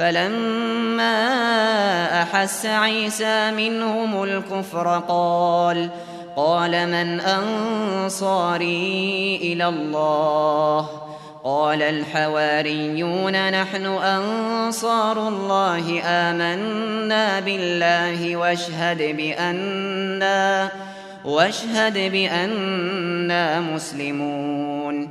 فلما أحس عيسى منهم الكفر قال قال من أنصاري إلى الله؟ قال الحواريون نحن أنصار الله آمنا بالله واشهد بأننا, واشهد بأننا مسلمون.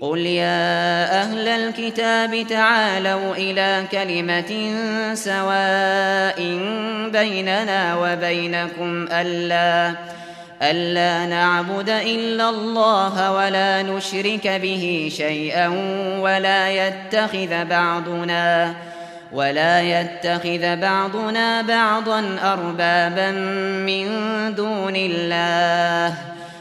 قل يا أهل الكتاب تعالوا إلى كلمة سواء بيننا وبينكم ألا, ألا نعبد إلا الله ولا نشرك به شيئا ولا يتخذ بعضنا ولا يتخذ بعضنا بعضا أربابا من دون الله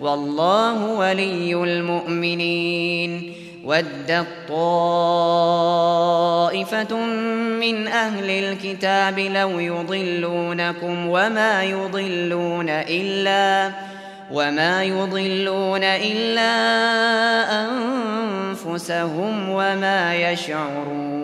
والله ولي المؤمنين ود طائفة من أهل الكتاب لو يضلونكم وما يضلون إلا وما يضلون إلا أنفسهم وما يشعرون